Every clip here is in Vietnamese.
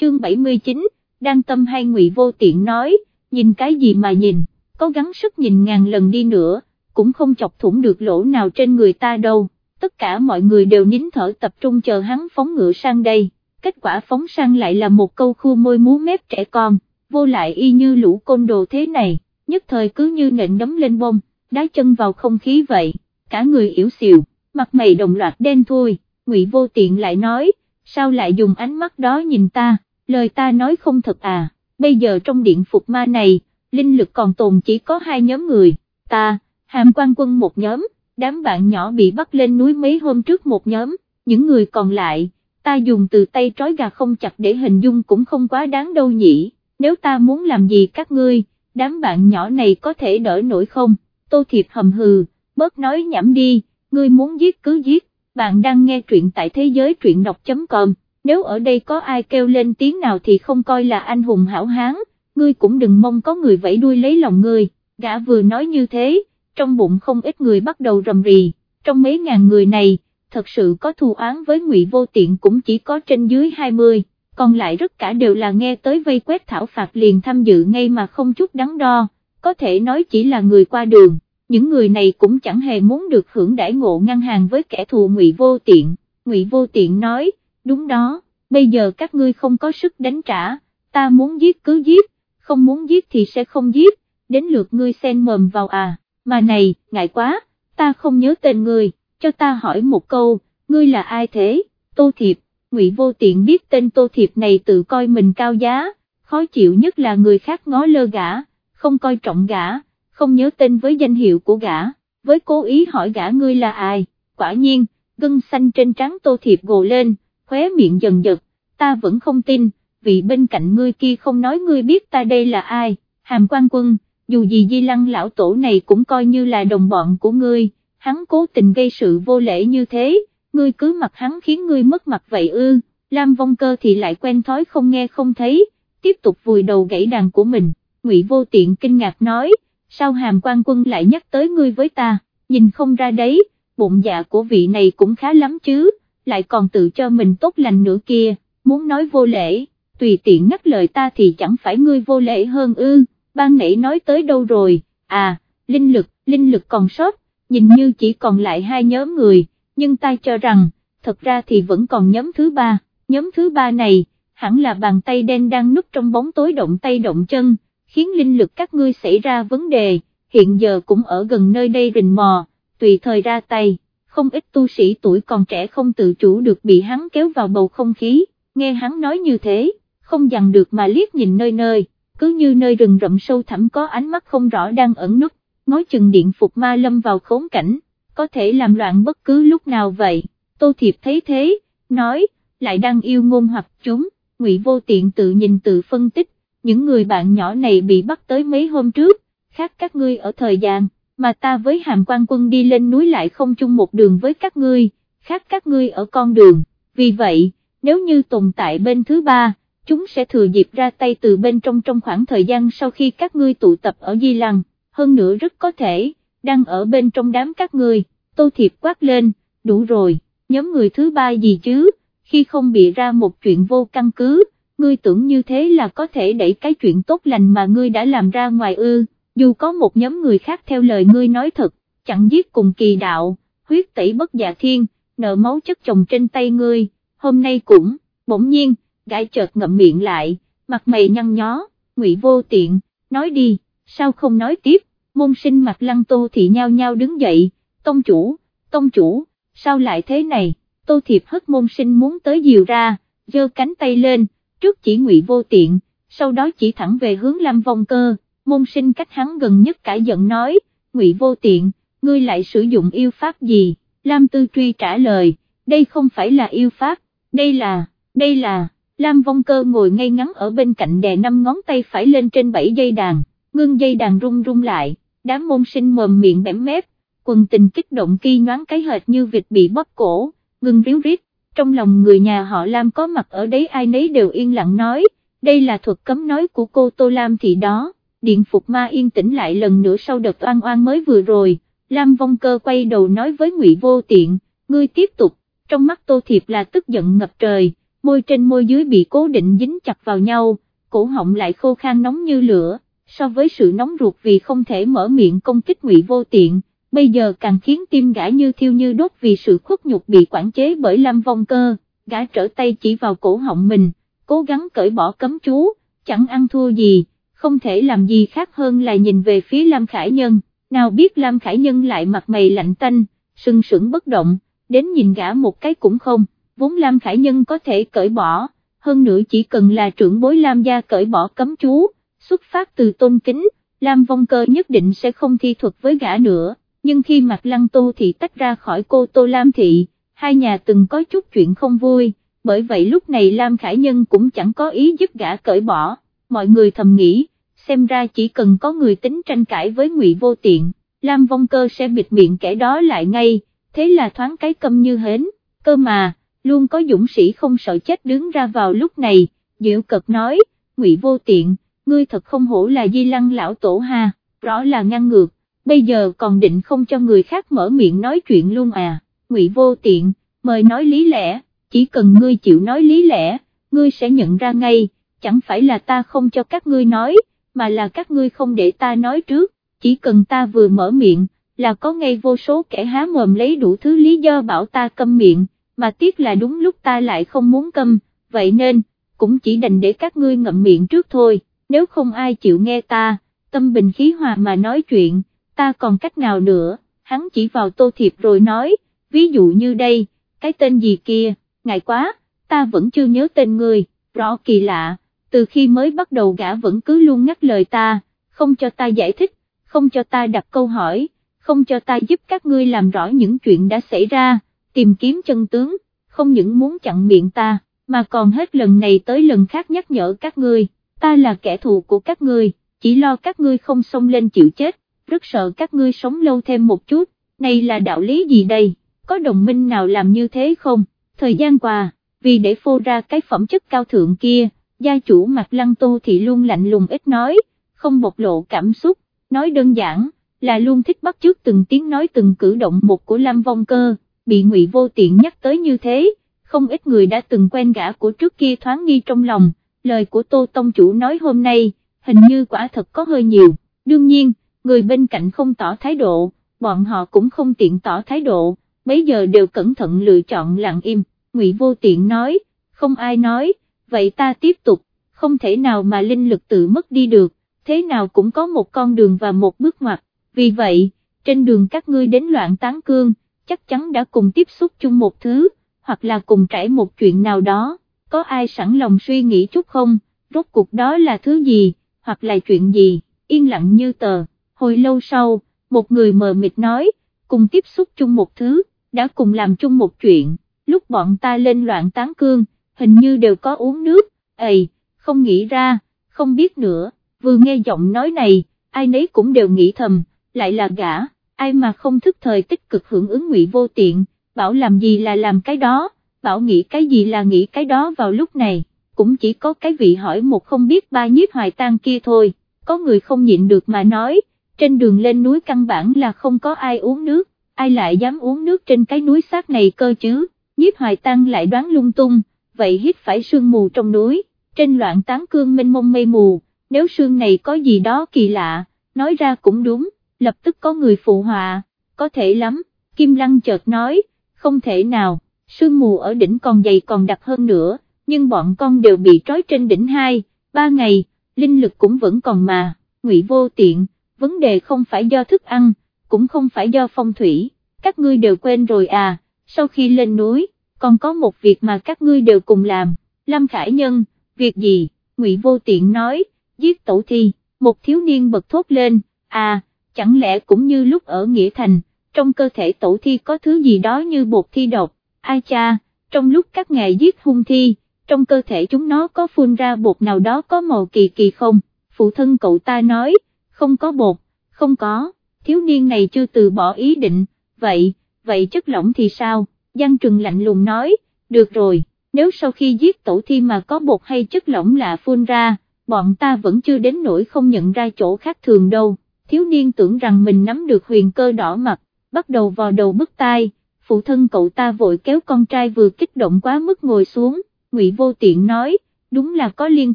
chương 79, đang tâm hay ngụy vô tiện nói, nhìn cái gì mà nhìn, có gắng sức nhìn ngàn lần đi nữa, cũng không chọc thủng được lỗ nào trên người ta đâu, tất cả mọi người đều nín thở tập trung chờ hắn phóng ngựa sang đây, kết quả phóng sang lại là một câu khu môi múa mép trẻ con, vô lại y như lũ côn đồ thế này, nhất thời cứ như nện đấm lên bông, đá chân vào không khí vậy, cả người yếu xìu, mặt mày đồng loạt đen thui, ngụy vô tiện lại nói, sao lại dùng ánh mắt đó nhìn ta, lời ta nói không thật à, bây giờ trong điện phục ma này, linh lực còn tồn chỉ có hai nhóm người, ta, hàm quan quân một nhóm, đám bạn nhỏ bị bắt lên núi mấy hôm trước một nhóm, những người còn lại, ta dùng từ tay trói gà không chặt để hình dung cũng không quá đáng đâu nhỉ, nếu ta muốn làm gì các ngươi, đám bạn nhỏ này có thể đỡ nổi không, tô thiệp hầm hừ, bớt nói nhảm đi, ngươi muốn giết cứ giết, bạn đang nghe truyện tại thế giới truyện đọc.com, nếu ở đây có ai kêu lên tiếng nào thì không coi là anh hùng hảo hán, ngươi cũng đừng mong có người vẫy đuôi lấy lòng ngươi, gã vừa nói như thế, trong bụng không ít người bắt đầu rầm rì, trong mấy ngàn người này, thật sự có thù án với ngụy vô tiện cũng chỉ có trên dưới 20, còn lại rất cả đều là nghe tới vây quét thảo phạt liền tham dự ngay mà không chút đắn đo, có thể nói chỉ là người qua đường, những người này cũng chẳng hề muốn được hưởng đãi ngộ ngăn hàng với kẻ thù ngụy vô tiện, ngụy vô tiện nói, đúng đó, bây giờ các ngươi không có sức đánh trả, ta muốn giết cứ giết, không muốn giết thì sẽ không giết, đến lượt ngươi xen mồm vào à, mà này, ngại quá, ta không nhớ tên ngươi, cho ta hỏi một câu, ngươi là ai thế, Tô Thiệp, Ngụy Vô Tiện biết tên Tô Thiệp này tự coi mình cao giá, khó chịu nhất là người khác ngó lơ gã, không coi trọng gã, không nhớ tên với danh hiệu của gã, với cố ý hỏi gã ngươi là ai, quả nhiên, gân xanh trên trán Tô Thiệp gồ lên, khóe miệng dần giật, ta vẫn không tin, vị bên cạnh ngươi kia không nói ngươi biết ta đây là ai, hàm quan quân, dù gì di lăng lão tổ này cũng coi như là đồng bọn của ngươi, hắn cố tình gây sự vô lễ như thế, ngươi cứ mặc hắn khiến ngươi mất mặt vậy ư, Lam Vong Cơ thì lại quen thói không nghe không thấy, tiếp tục vùi đầu gãy đàn của mình, Ngụy Vô Tiện kinh ngạc nói, sao hàm quan quân lại nhắc tới ngươi với ta, nhìn không ra đấy, bụng dạ của vị này cũng khá lắm chứ, lại còn tự cho mình tốt lành nữa kia, muốn nói vô lễ, tùy tiện ngắt lời ta thì chẳng phải ngươi vô lễ hơn ư, ban nãy nói tới đâu rồi, à, linh lực, linh lực còn sót, nhìn như chỉ còn lại hai nhóm người, nhưng ta cho rằng, thật ra thì vẫn còn nhóm thứ ba, nhóm thứ ba này, hẳn là bàn tay đen đang núp trong bóng tối động tay động chân, khiến linh lực các ngươi xảy ra vấn đề, hiện giờ cũng ở gần nơi đây rình mò, tùy thời ra tay, không ít tu sĩ tuổi còn trẻ không tự chủ được bị hắn kéo vào bầu không khí, nghe hắn nói như thế, không dằn được mà liếc nhìn nơi nơi, cứ như nơi rừng rậm sâu thẳm có ánh mắt không rõ đang ẩn nút, ngói chừng điện phục ma lâm vào khốn cảnh, có thể làm loạn bất cứ lúc nào vậy, Tô Thiệp thấy thế, nói, lại đang yêu ngôn hoặc chúng, ngụy vô tiện tự nhìn tự phân tích, những người bạn nhỏ này bị bắt tới mấy hôm trước, khác các ngươi ở thời gian, mà ta với hàm quan quân đi lên núi lại không chung một đường với các ngươi, khác các ngươi ở con đường, vì vậy, nếu như tồn tại bên thứ ba, chúng sẽ thừa dịp ra tay từ bên trong trong khoảng thời gian sau khi các ngươi tụ tập ở Di Lăng, hơn nữa rất có thể, đang ở bên trong đám các ngươi, Tô Thiệp quát lên, đủ rồi, nhóm người thứ ba gì chứ, khi không bị ra một chuyện vô căn cứ, ngươi tưởng như thế là có thể đẩy cái chuyện tốt lành mà ngươi đã làm ra ngoài ư, dù có một nhóm người khác theo lời ngươi nói thật, chẳng giết cùng kỳ đạo, huyết tẩy bất dạ thiên, nợ máu chất chồng trên tay ngươi, hôm nay cũng, bỗng nhiên, gãi chợt ngậm miệng lại, mặt mày nhăn nhó, ngụy vô tiện, nói đi, sao không nói tiếp, môn sinh mặt lăng tô thì nhao nhao đứng dậy, tông chủ, tông chủ, sao lại thế này, tô thiệp hất môn sinh muốn tới diều ra, giơ cánh tay lên, trước chỉ ngụy vô tiện, sau đó chỉ thẳng về hướng Lam Vong Cơ, môn sinh cách hắn gần nhất cả giận nói, ngụy vô tiện, ngươi lại sử dụng yêu pháp gì, Lam Tư Truy trả lời, đây không phải là yêu pháp, đây là, đây là, Lam Vong Cơ ngồi ngay ngắn ở bên cạnh đè năm ngón tay phải lên trên bảy dây đàn, ngưng dây đàn rung rung lại, đám môn sinh mồm miệng bẻm mép, quần tình kích động kỳ nhoáng cái hệt như vịt bị bóp cổ, ngưng ríu rít, trong lòng người nhà họ Lam có mặt ở đấy ai nấy đều yên lặng nói, đây là thuật cấm nói của cô Tô Lam thì đó, điện phục ma yên tĩnh lại lần nữa sau đợt oan oan mới vừa rồi, Lam Vong Cơ quay đầu nói với ngụy Vô Tiện, ngươi tiếp tục, trong mắt Tô Thiệp là tức giận ngập trời, môi trên môi dưới bị cố định dính chặt vào nhau, cổ họng lại khô khan nóng như lửa, so với sự nóng ruột vì không thể mở miệng công kích ngụy vô tiện, bây giờ càng khiến tim gã như thiêu như đốt vì sự khuất nhục bị quản chế bởi Lam Vong Cơ, gã trở tay chỉ vào cổ họng mình, cố gắng cởi bỏ cấm chú, chẳng ăn thua gì, không thể làm gì khác hơn là nhìn về phía Lam Khải Nhân, nào biết Lam Khải Nhân lại mặt mày lạnh tanh, sưng sững bất động, đến nhìn gã một cái cũng không, vốn Lam Khải Nhân có thể cởi bỏ, hơn nữa chỉ cần là trưởng bối Lam gia cởi bỏ cấm chú, xuất phát từ tôn kính, Lam Vong Cơ nhất định sẽ không thi thuật với gã nữa, nhưng khi mặt Lăng Tô thì tách ra khỏi cô Tô Lam Thị, hai nhà từng có chút chuyện không vui, bởi vậy lúc này Lam Khải Nhân cũng chẳng có ý giúp gã cởi bỏ, mọi người thầm nghĩ, xem ra chỉ cần có người tính tranh cãi với ngụy Vô Tiện, Lam Vong Cơ sẽ bịt miệng kẻ đó lại ngay, thế là thoáng cái câm như hến, cơ mà, luôn có dũng sĩ không sợ chết đứng ra vào lúc này, diệu cật nói, ngụy Vô Tiện, ngươi thật không hổ là di lăng lão tổ ha, rõ là ngăn ngược, bây giờ còn định không cho người khác mở miệng nói chuyện luôn à, ngụy Vô Tiện, mời nói lý lẽ, chỉ cần ngươi chịu nói lý lẽ, ngươi sẽ nhận ra ngay, chẳng phải là ta không cho các ngươi nói, mà là các ngươi không để ta nói trước, chỉ cần ta vừa mở miệng, là có ngay vô số kẻ há mồm lấy đủ thứ lý do bảo ta câm miệng, mà tiếc là đúng lúc ta lại không muốn câm, vậy nên, cũng chỉ đành để các ngươi ngậm miệng trước thôi, nếu không ai chịu nghe ta, tâm bình khí hòa mà nói chuyện, ta còn cách nào nữa, hắn chỉ vào tô thiệp rồi nói, ví dụ như đây, cái tên gì kia, ngại quá, ta vẫn chưa nhớ tên người, rõ kỳ lạ, từ khi mới bắt đầu gã vẫn cứ luôn ngắt lời ta, không cho ta giải thích, không cho ta đặt câu hỏi, không cho ta giúp các ngươi làm rõ những chuyện đã xảy ra, tìm kiếm chân tướng, không những muốn chặn miệng ta, mà còn hết lần này tới lần khác nhắc nhở các ngươi, ta là kẻ thù của các ngươi, chỉ lo các ngươi không xông lên chịu chết, rất sợ các ngươi sống lâu thêm một chút, này là đạo lý gì đây, có đồng minh nào làm như thế không, thời gian qua, vì để phô ra cái phẩm chất cao thượng kia, gia chủ mặt lăng tô thì luôn lạnh lùng ít nói, không bộc lộ cảm xúc, nói đơn giản, là luôn thích bắt chước từng tiếng nói từng cử động một của Lam Vong Cơ, bị ngụy vô tiện nhắc tới như thế, không ít người đã từng quen gã của trước kia thoáng nghi trong lòng, lời của Tô Tông Chủ nói hôm nay, hình như quả thật có hơi nhiều, đương nhiên, người bên cạnh không tỏ thái độ, bọn họ cũng không tiện tỏ thái độ, mấy giờ đều cẩn thận lựa chọn lặng im, ngụy vô tiện nói, không ai nói, vậy ta tiếp tục, không thể nào mà linh lực tự mất đi được, thế nào cũng có một con đường và một bước ngoặt, vì vậy, trên đường các ngươi đến loạn tán cương, chắc chắn đã cùng tiếp xúc chung một thứ, hoặc là cùng trải một chuyện nào đó, có ai sẵn lòng suy nghĩ chút không, rốt cuộc đó là thứ gì, hoặc là chuyện gì, yên lặng như tờ, hồi lâu sau, một người mờ mịt nói, cùng tiếp xúc chung một thứ, đã cùng làm chung một chuyện, lúc bọn ta lên loạn tán cương, hình như đều có uống nước, ầy, không nghĩ ra, không biết nữa, vừa nghe giọng nói này, ai nấy cũng đều nghĩ thầm, lại là gã, ai mà không thức thời tích cực hưởng ứng ngụy vô tiện, bảo làm gì là làm cái đó, bảo nghĩ cái gì là nghĩ cái đó vào lúc này, cũng chỉ có cái vị hỏi một không biết ba nhiếp hoài tang kia thôi, có người không nhịn được mà nói, trên đường lên núi căn bản là không có ai uống nước, ai lại dám uống nước trên cái núi xác này cơ chứ, nhiếp hoài tang lại đoán lung tung, vậy hít phải sương mù trong núi, trên loạn tán cương mênh mông mây mù, nếu sương này có gì đó kỳ lạ, nói ra cũng đúng, lập tức có người phụ họa, có thể lắm, Kim Lăng chợt nói, không thể nào, sương mù ở đỉnh còn dày còn đặc hơn nữa, nhưng bọn con đều bị trói trên đỉnh hai, ba ngày, linh lực cũng vẫn còn mà, ngụy vô tiện, vấn đề không phải do thức ăn, cũng không phải do phong thủy, các ngươi đều quên rồi à, sau khi lên núi, còn có một việc mà các ngươi đều cùng làm, Lâm Khải Nhân, việc gì, Ngụy Vô Tiện nói, giết tổ thi, một thiếu niên bật thốt lên, à, chẳng lẽ cũng như lúc ở Nghĩa Thành, trong cơ thể tổ thi có thứ gì đó như bột thi độc, ai cha, trong lúc các ngài giết hung thi, trong cơ thể chúng nó có phun ra bột nào đó có màu kỳ kỳ không, phụ thân cậu ta nói, không có bột, không có, thiếu niên này chưa từ bỏ ý định, vậy, vậy chất lỏng thì sao? Giang Trừng lạnh lùng nói, được rồi, nếu sau khi giết tổ thi mà có bột hay chất lỏng lạ phun ra, bọn ta vẫn chưa đến nỗi không nhận ra chỗ khác thường đâu, thiếu niên tưởng rằng mình nắm được huyền cơ đỏ mặt, bắt đầu vào đầu bức tai, phụ thân cậu ta vội kéo con trai vừa kích động quá mức ngồi xuống, Ngụy Vô Tiện nói, đúng là có liên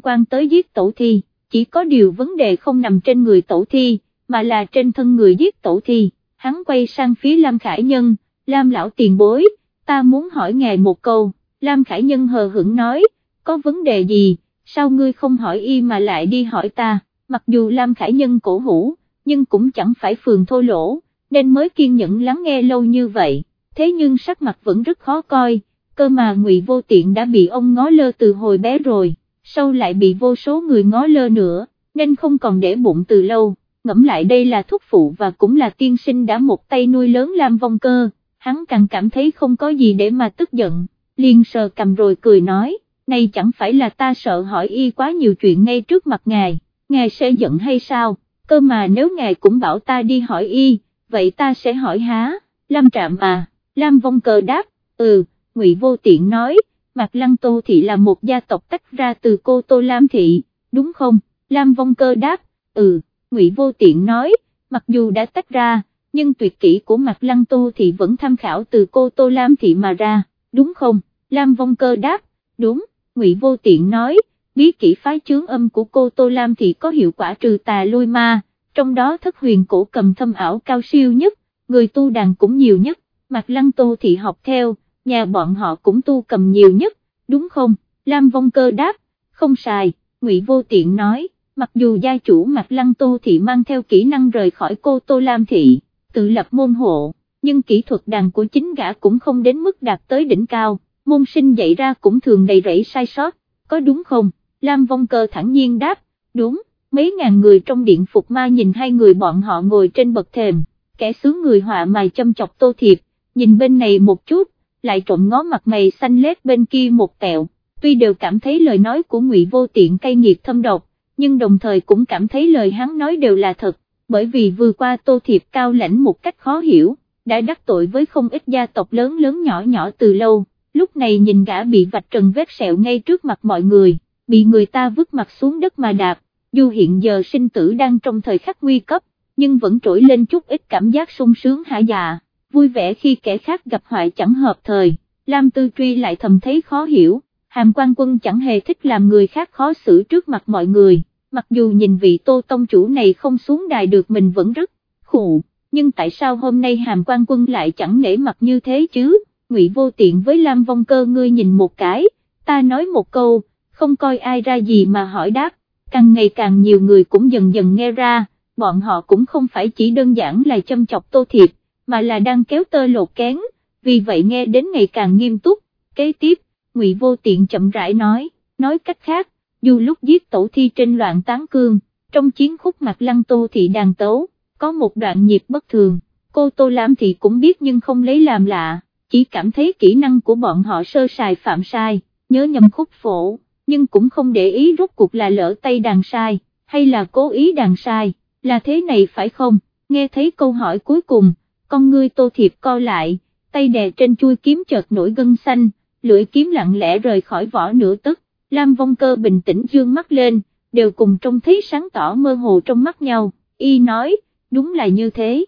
quan tới giết tổ thi, chỉ có điều vấn đề không nằm trên người tổ thi, mà là trên thân người giết tổ thi, hắn quay sang phía Lam Khải Nhân, Lam lão tiền bối, ta muốn hỏi ngài một câu, Lam Khải Nhân hờ hững nói, có vấn đề gì, sao ngươi không hỏi y mà lại đi hỏi ta, mặc dù Lam Khải Nhân cổ hủ, nhưng cũng chẳng phải phường thô lỗ, nên mới kiên nhẫn lắng nghe lâu như vậy, thế nhưng sắc mặt vẫn rất khó coi, cơ mà ngụy vô tiện đã bị ông ngó lơ từ hồi bé rồi, sau lại bị vô số người ngó lơ nữa, nên không còn để bụng từ lâu, ngẫm lại đây là thúc phụ và cũng là tiên sinh đã một tay nuôi lớn Lam Vong Cơ, hắn càng cảm thấy không có gì để mà tức giận, liền sờ cầm rồi cười nói, này chẳng phải là ta sợ hỏi y quá nhiều chuyện ngay trước mặt ngài, ngài sẽ giận hay sao, cơ mà nếu ngài cũng bảo ta đi hỏi y, vậy ta sẽ hỏi há, Lam Trạm mà, Lam Vong Cơ đáp, ừ, Ngụy Vô Tiện nói, Mạc Lăng Tô Thị là một gia tộc tách ra từ cô Tô Lam Thị, đúng không, Lam Vong Cơ đáp, ừ, Ngụy Vô Tiện nói, mặc dù đã tách ra, nhưng tuyệt kỹ của Mạc Lăng tu thì vẫn tham khảo từ cô Tô Lam Thị mà ra, đúng không, Lam Vong Cơ đáp, đúng, Ngụy Vô Tiện nói, bí kỹ phái chướng âm của cô Tô Lam Thị có hiệu quả trừ tà lôi ma, trong đó thất huyền cổ cầm thâm ảo cao siêu nhất, người tu đàn cũng nhiều nhất, Mạc Lăng Tô Thị học theo, nhà bọn họ cũng tu cầm nhiều nhất, đúng không, Lam Vong Cơ đáp, không sai, Ngụy Vô Tiện nói, mặc dù gia chủ Mạc Lăng Tô Thị mang theo kỹ năng rời khỏi cô Tô Lam Thị, tự lập môn hộ, nhưng kỹ thuật đàn của chính gã cũng không đến mức đạt tới đỉnh cao, môn sinh dạy ra cũng thường đầy rẫy sai sót, có đúng không, Lam Vong Cơ thẳng nhiên đáp, đúng, mấy ngàn người trong điện phục ma nhìn hai người bọn họ ngồi trên bậc thềm, kẻ sướng người họa mài châm chọc tô thiệp, nhìn bên này một chút, lại trộm ngó mặt mày xanh lét bên kia một tẹo, tuy đều cảm thấy lời nói của Ngụy Vô Tiện cay nghiệt thâm độc, nhưng đồng thời cũng cảm thấy lời hắn nói đều là thật, bởi vì vừa qua Tô Thiệp cao lãnh một cách khó hiểu, đã đắc tội với không ít gia tộc lớn lớn nhỏ nhỏ từ lâu, lúc này nhìn gã bị vạch trần vết sẹo ngay trước mặt mọi người, bị người ta vứt mặt xuống đất mà đạp, dù hiện giờ sinh tử đang trong thời khắc nguy cấp, nhưng vẫn trỗi lên chút ít cảm giác sung sướng hả dạ vui vẻ khi kẻ khác gặp hoại chẳng hợp thời, Lam Tư Truy lại thầm thấy khó hiểu, hàm quan quân chẳng hề thích làm người khác khó xử trước mặt mọi người, mặc dù nhìn vị tô tông chủ này không xuống đài được mình vẫn rất khổ, nhưng tại sao hôm nay hàm quan quân lại chẳng nể mặt như thế chứ, ngụy vô tiện với Lam Vong Cơ ngươi nhìn một cái, ta nói một câu, không coi ai ra gì mà hỏi đáp, càng ngày càng nhiều người cũng dần dần nghe ra, bọn họ cũng không phải chỉ đơn giản là châm chọc tô thiệp, mà là đang kéo tơ lột kén, vì vậy nghe đến ngày càng nghiêm túc, kế tiếp, Ngụy Vô Tiện chậm rãi nói, nói cách khác, dù lúc giết tổ thi trên loạn tán cương, trong chiến khúc mặt lăng tô thị đàn tấu, có một đoạn nhịp bất thường, cô Tô Lam thì cũng biết nhưng không lấy làm lạ, chỉ cảm thấy kỹ năng của bọn họ sơ sài phạm sai, nhớ nhầm khúc phổ, nhưng cũng không để ý rốt cuộc là lỡ tay đàn sai, hay là cố ý đàn sai, là thế này phải không, nghe thấy câu hỏi cuối cùng con ngươi tô thiệp co lại, tay đè trên chui kiếm chợt nổi gân xanh, lưỡi kiếm lặng lẽ rời khỏi vỏ nửa tức, Lam Vong Cơ bình tĩnh dương mắt lên, đều cùng trông thấy sáng tỏ mơ hồ trong mắt nhau, y nói, đúng là như thế.